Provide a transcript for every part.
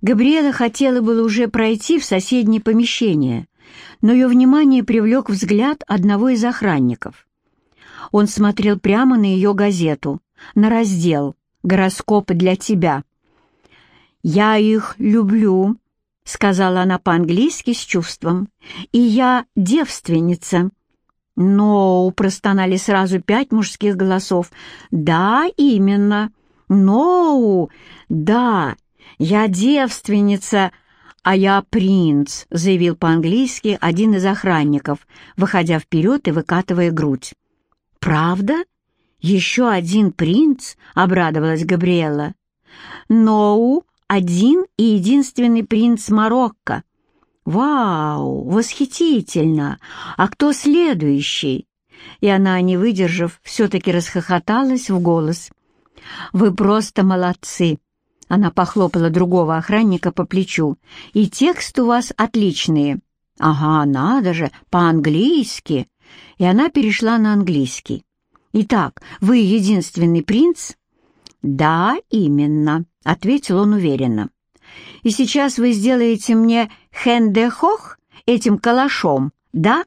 Габриэла хотела было уже пройти в соседнее помещение, но ее внимание привлек взгляд одного из охранников. Он смотрел прямо на ее газету, на раздел «Гороскопы для тебя». «Я их люблю», — сказала она по-английски с чувством, — «и я девственница». «Но», — простонали сразу пять мужских голосов. «Да, именно». «Ноу! Да, я девственница, а я принц», — заявил по-английски один из охранников, выходя вперед и выкатывая грудь. «Правда? Еще один принц?» — обрадовалась Габриэла. «Ноу, один и единственный принц Марокко». «Вау! Восхитительно! А кто следующий?» И она, не выдержав, все-таки расхохоталась в голос. «Вы просто молодцы!» Она похлопала другого охранника по плечу. «И текст у вас отличные». «Ага, надо же, по-английски!» И она перешла на английский. «Итак, вы единственный принц?» «Да, именно», — ответил он уверенно. «И сейчас вы сделаете мне хендехох этим калашом, да?»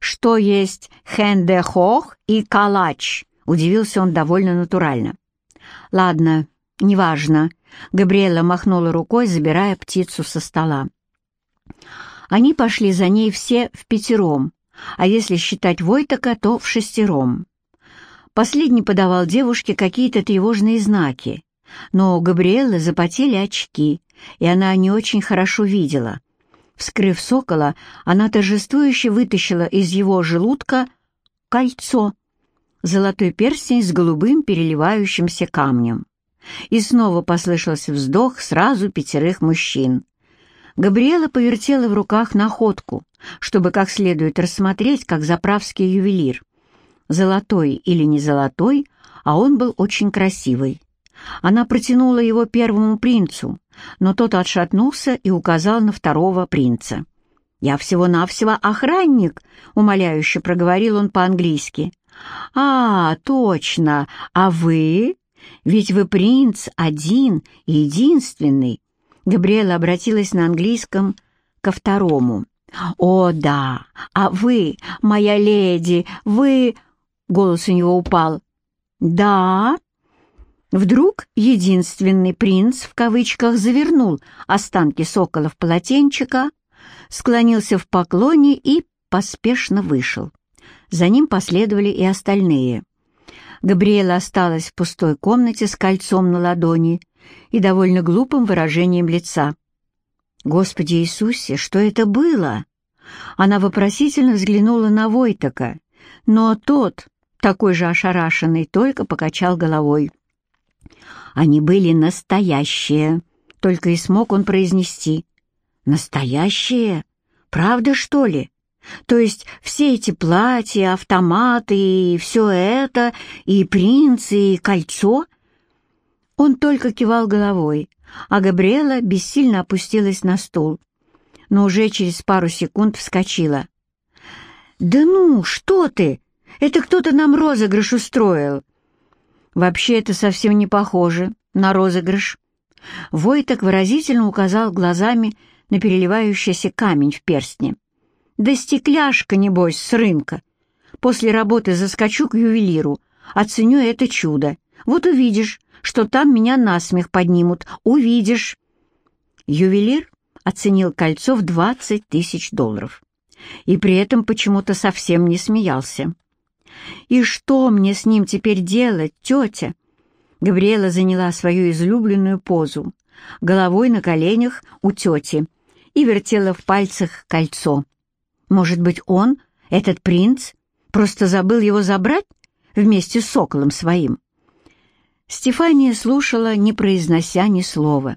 «Что есть хендехох и калач?» Удивился он довольно натурально. «Ладно, неважно», — Габриэла махнула рукой, забирая птицу со стола. Они пошли за ней все в пятером, а если считать Войтака, то в шестером. Последний подавал девушке какие-то тревожные знаки, но у Габриэлы запотели очки, и она не очень хорошо видела. Вскрыв сокола, она торжествующе вытащила из его желудка кольцо — золотой перстень с голубым переливающимся камнем. И снова послышался вздох сразу пятерых мужчин. Габриэла повертела в руках находку, чтобы как следует рассмотреть, как заправский ювелир. Золотой или не золотой, а он был очень красивый. Она протянула его первому принцу, но тот отшатнулся и указал на второго принца. «Я всего-навсего охранник», — умоляюще проговорил он по-английски. «А, точно! А вы? Ведь вы принц один и единственный!» Габриэла обратилась на английском ко второму. «О, да! А вы, моя леди, вы...» Голос у него упал. «Да?» Вдруг единственный принц в кавычках завернул останки сокола в полотенчика, склонился в поклоне и поспешно вышел. За ним последовали и остальные. Габриэла осталась в пустой комнате с кольцом на ладони и довольно глупым выражением лица. «Господи Иисусе, что это было?» Она вопросительно взглянула на Войтака, но тот, такой же ошарашенный, только покачал головой. «Они были настоящие», — только и смог он произнести. «Настоящие? Правда, что ли?» То есть все эти платья, автоматы и все это, и принцы, и кольцо? Он только кивал головой, а Габриэла бессильно опустилась на стул, но уже через пару секунд вскочила. «Да ну, что ты? Это кто-то нам розыгрыш устроил!» «Вообще это совсем не похоже на розыгрыш». Войток выразительно указал глазами на переливающийся камень в перстне. Да стекляшка, небось, с рынка. После работы заскочу к ювелиру, оценю это чудо. Вот увидишь, что там меня насмех поднимут. Увидишь. Ювелир оценил кольцо в 20 тысяч долларов. И при этом почему-то совсем не смеялся. «И что мне с ним теперь делать, тетя?» Габриэла заняла свою излюбленную позу, головой на коленях у тети, и вертела в пальцах кольцо. Может быть, он, этот принц, просто забыл его забрать вместе с соколом своим? Стефания слушала, не произнося ни слова.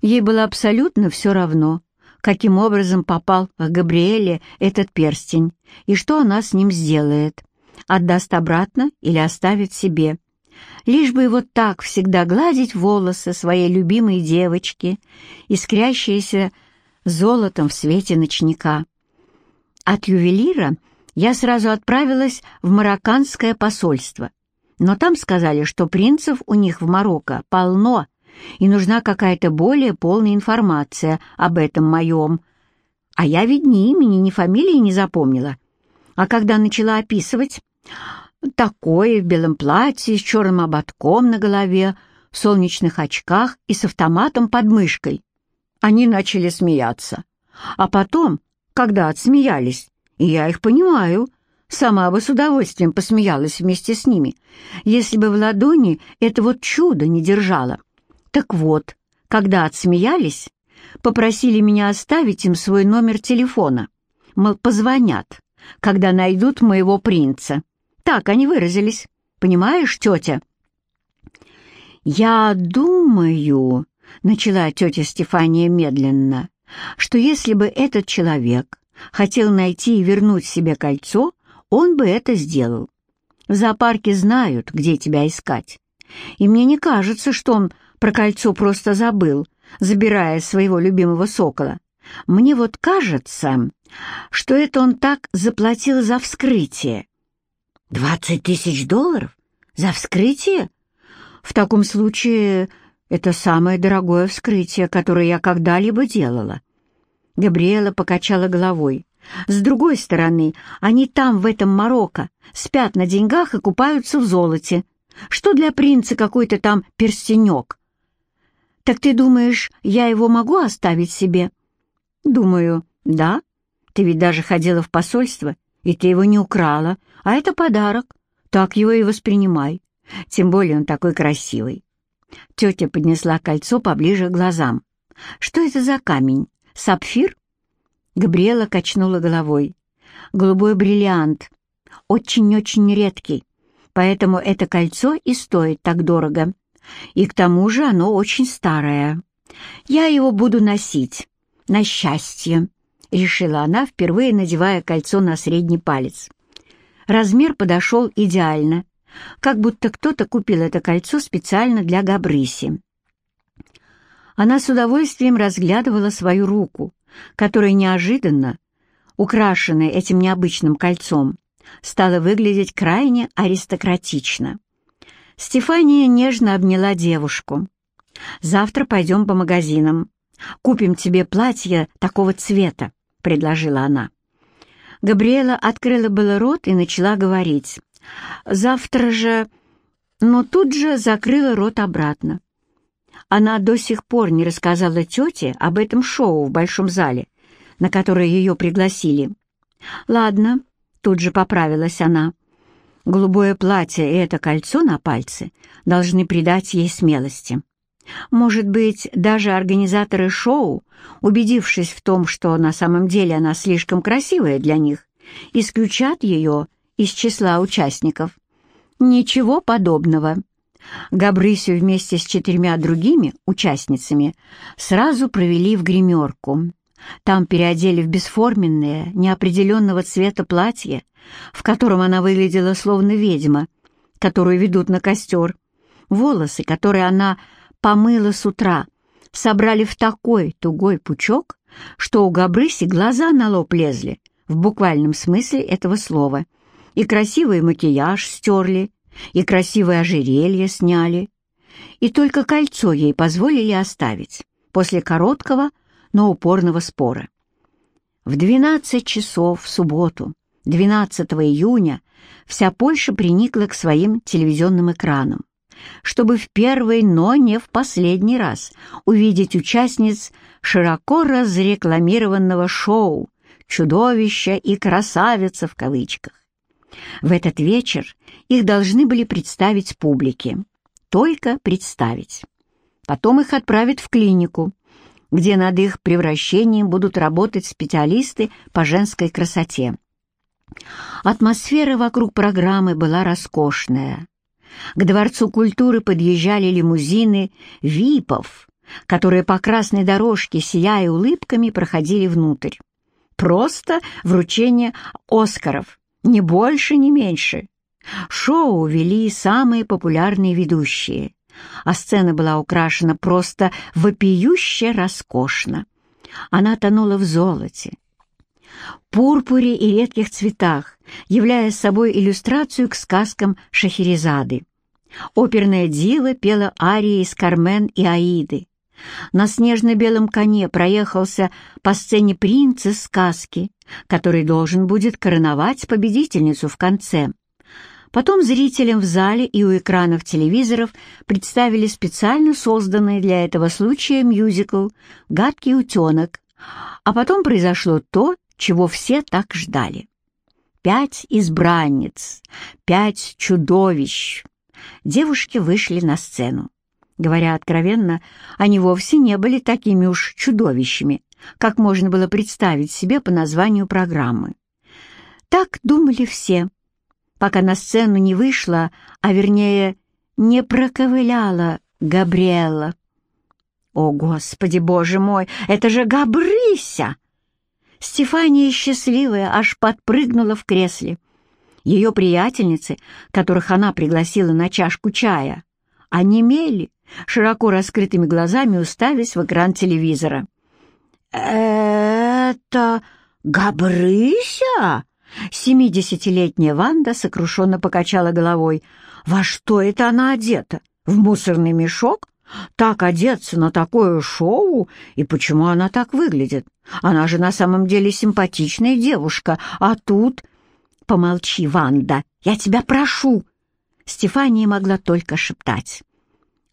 Ей было абсолютно все равно, каким образом попал к Габриэле этот перстень и что она с ним сделает, отдаст обратно или оставит себе. Лишь бы вот так всегда гладить волосы своей любимой девочки, искрящиеся золотом в свете ночника. От ювелира я сразу отправилась в марокканское посольство, но там сказали, что принцев у них в Марокко полно, и нужна какая-то более полная информация об этом моем. А я ведь ни имени, ни фамилии не запомнила. А когда начала описывать, такое в белом платье, с черным ободком на голове, в солнечных очках и с автоматом под мышкой. Они начали смеяться. А потом, когда отсмеялись, и я их понимаю, сама бы с удовольствием посмеялась вместе с ними, если бы в ладони это вот чудо не держала. Так вот, когда отсмеялись, попросили меня оставить им свой номер телефона. Мол, позвонят, когда найдут моего принца. Так они выразились. Понимаешь, тетя? «Я думаю», — начала тетя Стефания медленно, «что если бы этот человек хотел найти и вернуть себе кольцо, он бы это сделал. В зоопарке знают, где тебя искать. И мне не кажется, что он про кольцо просто забыл, забирая своего любимого сокола. Мне вот кажется, что это он так заплатил за вскрытие. «Двадцать тысяч долларов? За вскрытие?» В таком случае это самое дорогое вскрытие, которое я когда-либо делала. Габриэла покачала головой. С другой стороны, они там, в этом Марокко, спят на деньгах и купаются в золоте. Что для принца какой-то там перстенек? Так ты думаешь, я его могу оставить себе? Думаю, да. Ты ведь даже ходила в посольство, и ты его не украла, а это подарок. Так его и воспринимай. Тем более он такой красивый. Тетя поднесла кольцо поближе к глазам. «Что это за камень? Сапфир?» Габриэла качнула головой. «Голубой бриллиант. Очень-очень редкий. Поэтому это кольцо и стоит так дорого. И к тому же оно очень старое. Я его буду носить. На счастье», — решила она, впервые надевая кольцо на средний палец. Размер подошел идеально, как будто кто-то купил это кольцо специально для Габрыси. Она с удовольствием разглядывала свою руку, которая неожиданно, украшенная этим необычным кольцом, стала выглядеть крайне аристократично. Стефания нежно обняла девушку. «Завтра пойдем по магазинам. Купим тебе платье такого цвета», — предложила она. Габриэла открыла было рот и начала говорить. Завтра же...» Но тут же закрыла рот обратно. Она до сих пор не рассказала тете об этом шоу в большом зале, на которое ее пригласили. «Ладно», — тут же поправилась она. «Голубое платье и это кольцо на пальце должны придать ей смелости. Может быть, даже организаторы шоу, убедившись в том, что на самом деле она слишком красивая для них, исключат ее из числа участников. Ничего подобного. Габрысю вместе с четырьмя другими участницами сразу провели в гримерку. Там переодели в бесформенное, неопределенного цвета платье, в котором она выглядела словно ведьма, которую ведут на костер. Волосы, которые она помыла с утра, собрали в такой тугой пучок, что у Габрыси глаза на лоб лезли, в буквальном смысле этого слова — и красивый макияж стерли, и красивое ожерелье сняли, и только кольцо ей позволили оставить после короткого, но упорного спора. В 12 часов в субботу, 12 июня, вся Польша приникла к своим телевизионным экранам, чтобы в первый, но не в последний раз увидеть участниц широко разрекламированного шоу «Чудовища и красавица» в кавычках. В этот вечер их должны были представить публике. Только представить. Потом их отправят в клинику, где над их превращением будут работать специалисты по женской красоте. Атмосфера вокруг программы была роскошная. К Дворцу культуры подъезжали лимузины ВИПов, которые по красной дорожке, сияя улыбками, проходили внутрь. Просто вручение «Оскаров» Ни больше, ни меньше. Шоу вели самые популярные ведущие, а сцена была украшена просто вопиюще роскошно. Она тонула в золоте, пурпуре и редких цветах, являя собой иллюстрацию к сказкам Шахерезады. Оперная дива пела арии из «Кармен» и «Аиды». На снежно-белом коне проехался по сцене принц из сказки, который должен будет короновать победительницу в конце. Потом зрителям в зале и у экранов телевизоров представили специально созданный для этого случая мюзикл «Гадкий утенок». А потом произошло то, чего все так ждали. Пять избранниц, пять чудовищ. Девушки вышли на сцену. Говоря откровенно, они вовсе не были такими уж чудовищами, как можно было представить себе по названию программы. Так думали все, пока на сцену не вышла, а вернее, не проковыляла Габриэла. «О, Господи, Боже мой, это же Габрыся!» Стефания, счастливая, аж подпрыгнула в кресле. Ее приятельницы, которых она пригласила на чашку чая, онемели, широко раскрытыми глазами уставясь в экран телевизора. «Это Габрыся?» Семидесятилетняя Ванда сокрушенно покачала головой. «Во что это она одета? В мусорный мешок? Так одеться на такое шоу? И почему она так выглядит? Она же на самом деле симпатичная девушка, а тут...» «Помолчи, Ванда, я тебя прошу!» Стефания могла только шептать.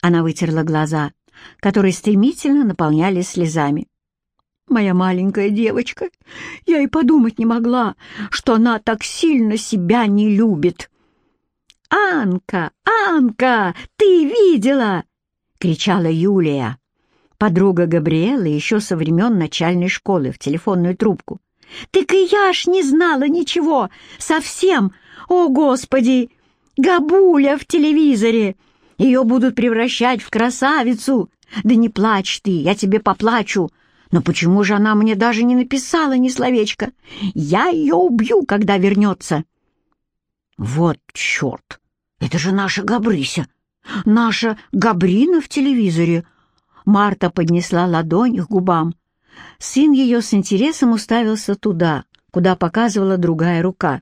Она вытерла глаза, которые стремительно наполнялись слезами. «Моя маленькая девочка, я и подумать не могла, что она так сильно себя не любит». «Анка, Анка, ты видела?» — кричала Юлия, подруга Габриэлы еще со времен начальной школы, в телефонную трубку. «Так и я ж не знала ничего, совсем! О, Господи! Габуля в телевизоре! Ее будут превращать в красавицу. Да не плачь ты, я тебе поплачу. Но почему же она мне даже не написала ни словечка? Я ее убью, когда вернется. Вот черт! Это же наша Габрыся! Наша Габрина в телевизоре! Марта поднесла ладонь к губам. Сын ее с интересом уставился туда, куда показывала другая рука.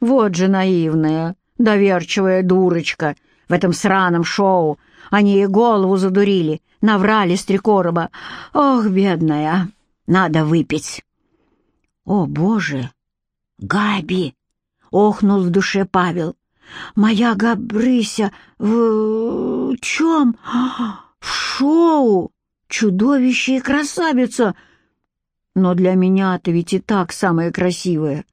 Вот же наивная, доверчивая дурочка — в этом сраном шоу. Они ей голову задурили, наврали с три короба. Ох, бедная, надо выпить. О, Боже! Габи! Охнул в душе Павел. Моя Габрыся в чем? В шоу! Чудовище и красавица! Но для меня-то ведь и так самая красивая.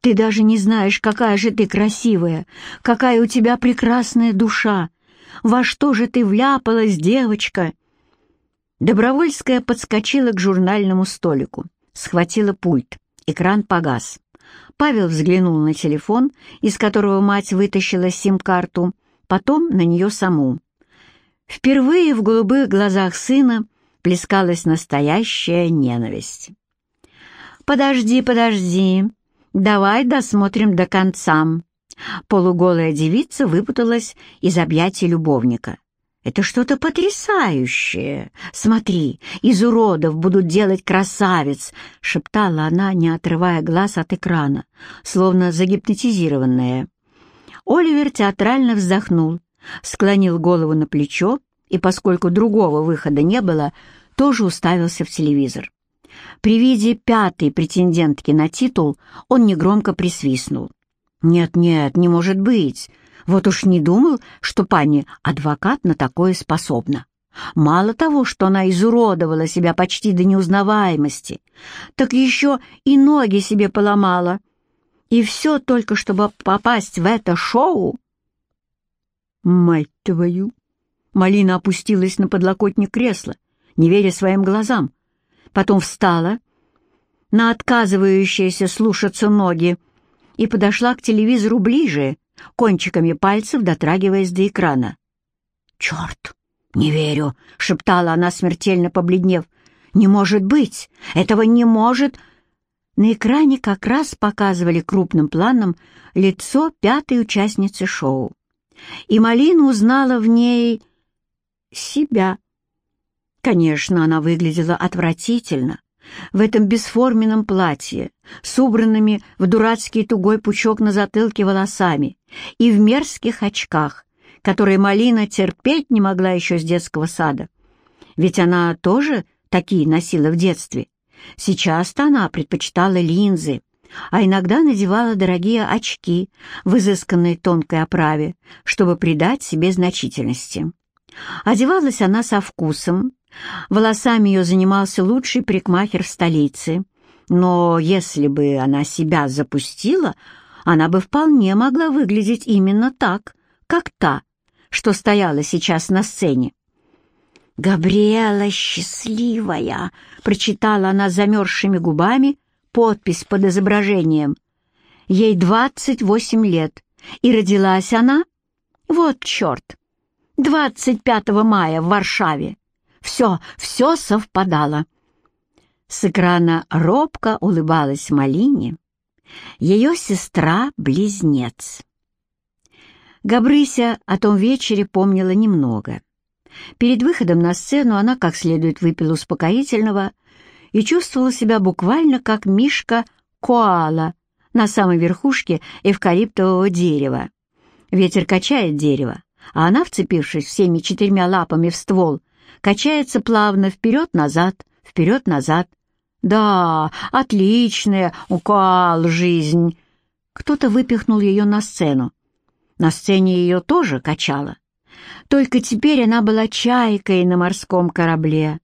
Ты даже не знаешь, какая же ты красивая, какая у тебя прекрасная душа. Во что же ты вляпалась, девочка?» Добровольская подскочила к журнальному столику, схватила пульт. Экран погас. Павел взглянул на телефон, из которого мать вытащила сим-карту, потом на нее саму. Впервые в голубых глазах сына плескалась настоящая ненависть. «Подожди, подожди, «Давай досмотрим до конца». Полуголая девица выпуталась из объятий любовника. «Это что-то потрясающее! Смотри, из уродов будут делать красавиц!» — шептала она, не отрывая глаз от экрана, словно загипнотизированная. Оливер театрально вздохнул, склонил голову на плечо и, поскольку другого выхода не было, тоже уставился в телевизор. При виде пятой претендентки на титул он негромко присвистнул. «Нет-нет, не может быть. Вот уж не думал, что пани адвокат на такое способна. Мало того, что она изуродовала себя почти до неузнаваемости, так еще и ноги себе поломала. И все только, чтобы попасть в это шоу». «Мать твою!» Малина опустилась на подлокотник кресла, не веря своим глазам потом встала на отказывающиеся слушаться ноги и подошла к телевизору ближе, кончиками пальцев дотрагиваясь до экрана. «Черт! Не верю!» — шептала она, смертельно побледнев. «Не может быть! Этого не может!» На экране как раз показывали крупным планом лицо пятой участницы шоу. И Малина узнала в ней себя. Конечно, она выглядела отвратительно, в этом бесформенном платье, с убранными в дурацкий тугой пучок на затылке волосами и в мерзких очках, которые Малина терпеть не могла еще с детского сада. Ведь она тоже такие носила в детстве. Сейчас-то она предпочитала линзы, а иногда надевала дорогие очки в изысканной тонкой оправе, чтобы придать себе значительности. Одевалась она со вкусом, волосами ее занимался лучший парикмахер столице, но если бы она себя запустила, она бы вполне могла выглядеть именно так, как та, что стояла сейчас на сцене. «Габриэла счастливая!» — прочитала она замерзшими губами подпись под изображением. Ей двадцать восемь лет, и родилась она... Вот черт! 25 мая в Варшаве. Все, все совпадало. С экрана робко улыбалась Малине, ее сестра-близнец. Габрыся о том вечере помнила немного. Перед выходом на сцену она как следует выпила успокоительного и чувствовала себя буквально как мишка-коала на самой верхушке эвкалиптового дерева. Ветер качает дерево, а она, вцепившись всеми четырьмя лапами в ствол, качается плавно вперед-назад, вперед-назад. Да, отличная у коал жизнь. Кто-то выпихнул ее на сцену. На сцене ее тоже качало. Только теперь она была чайкой на морском корабле,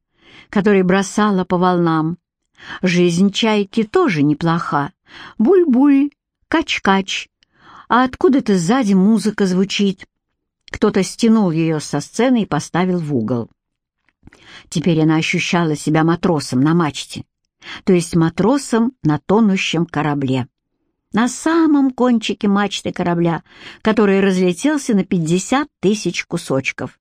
который бросала по волнам. Жизнь чайки тоже неплоха. Буль-буль, кач-кач. А откуда-то сзади музыка звучит. Кто-то стянул ее со сцены и поставил в угол. Теперь она ощущала себя матросом на мачте, то есть матросом на тонущем корабле на самом кончике мачты корабля, который разлетелся на пятьдесят тысяч кусочков.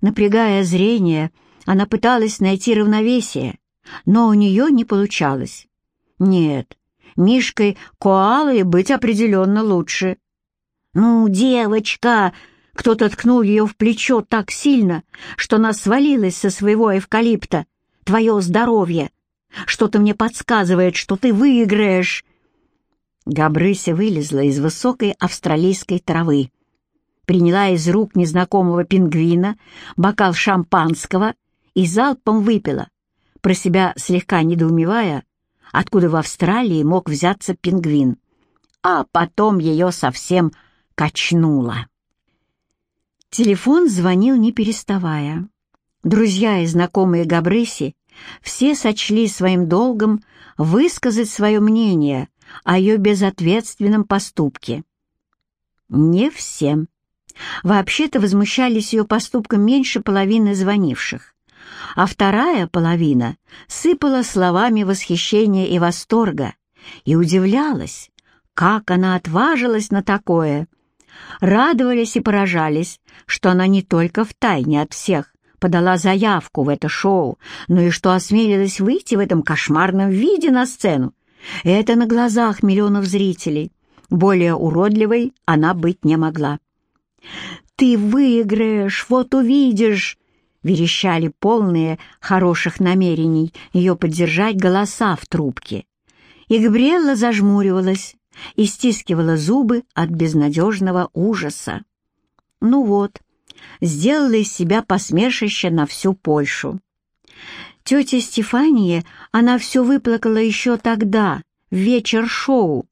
Напрягая зрение, она пыталась найти равновесие, но у нее не получалось. Нет, Мишкой коалой быть определенно лучше. «Ну, девочка!» Кто-то ткнул ее в плечо так сильно, что она свалилась со своего эвкалипта. «Твое здоровье! Что-то мне подсказывает, что ты выиграешь!» Габрыся вылезла из высокой австралийской травы, приняла из рук незнакомого пингвина бокал шампанского и залпом выпила, про себя слегка недоумевая, откуда в Австралии мог взяться пингвин. А потом ее совсем качнуло. Телефон звонил не переставая. Друзья и знакомые Габрыси все сочли своим долгом высказать свое мнение о ее безответственном поступке. Не все. Вообще-то возмущались ее поступком меньше половины звонивших, а вторая половина сыпала словами восхищения и восторга и удивлялась, как она отважилась на такое. Радовались и поражались, что она не только втайне от всех подала заявку в это шоу, но и что осмелилась выйти в этом кошмарном виде на сцену это на глазах миллионов зрителей. Более уродливой она быть не могла. «Ты выиграешь, вот увидишь!» верещали полные хороших намерений ее поддержать голоса в трубке. И Габриэлла зажмуривалась и стискивала зубы от безнадежного ужаса. Ну вот, сделала из себя посмешище на всю Польшу. Тетя Стефания, она все выплакала еще тогда, в вечер шоу,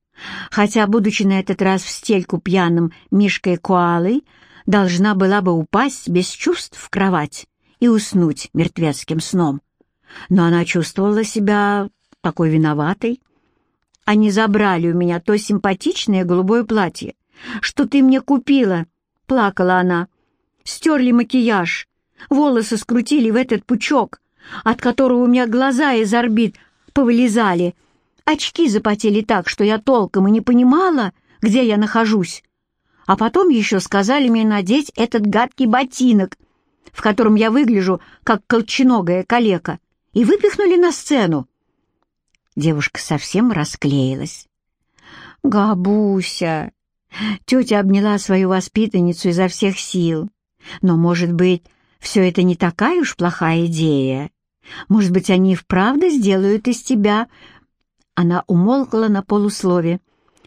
хотя, будучи на этот раз в стельку пьяным Мишкой Коалой, должна была бы упасть без чувств в кровать и уснуть мертвецким сном. Но она чувствовала себя такой виноватой. Они забрали у меня то симпатичное голубое платье, что ты мне купила, — плакала она. Стерли макияж, волосы скрутили в этот пучок — от которого у меня глаза из орбит повылезали. Очки запотели так, что я толком и не понимала, где я нахожусь. А потом еще сказали мне надеть этот гадкий ботинок, в котором я выгляжу, как колченогая калека, и выпихнули на сцену. Девушка совсем расклеилась. «Габуся!» Тетя обняла свою воспитанницу изо всех сил. «Но, может быть, все это не такая уж плохая идея?» Может быть, они вправду сделают из тебя...» Она умолкла на полуслове,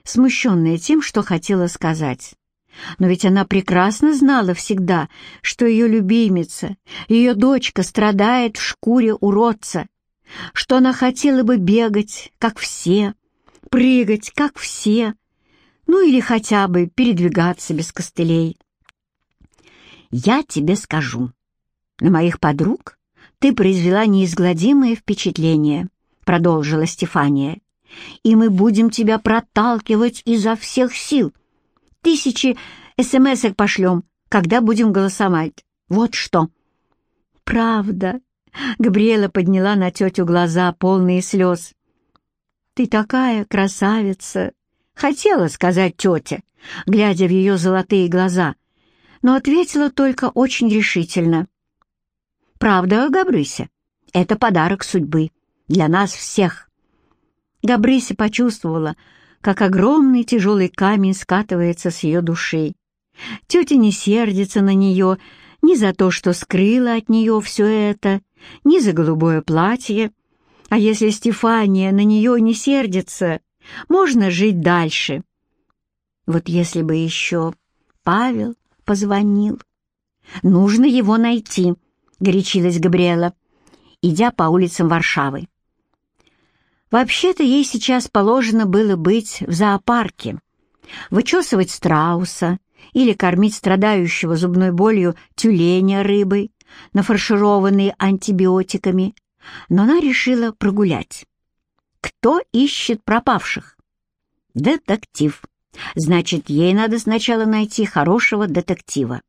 смущенная тем, что хотела сказать. Но ведь она прекрасно знала всегда, что ее любимица, ее дочка страдает в шкуре уродца, что она хотела бы бегать, как все, прыгать, как все, ну или хотя бы передвигаться без костылей. «Я тебе скажу, на моих подруг ты произвела неизгладимое впечатление», — продолжила Стефания, «и мы будем тебя проталкивать изо всех сил. Тысячи смс-ок пошлем, когда будем голосовать. Вот что». «Правда», — Габриэла подняла на тетю глаза, полные слез. «Ты такая красавица!» — хотела сказать тетя, глядя в ее золотые глаза, но ответила только очень решительно. «Правда, Габрыся, это подарок судьбы для нас всех». Габрыся почувствовала, как огромный тяжелый камень скатывается с ее души. Тетя не сердится на нее ни за то, что скрыла от нее все это, ни за голубое платье, а если Стефания на нее не сердится, можно жить дальше. Вот если бы еще Павел позвонил. «Нужно его найти», — горячилась Габриэла, идя по улицам Варшавы. Вообще-то ей сейчас положено было быть в зоопарке, вычесывать страуса или кормить страдающего зубной болью тюленя рыбой, нафаршированной антибиотиками, но она решила прогулять. Кто ищет пропавших? Детектив. Значит, ей надо сначала найти хорошего детектива.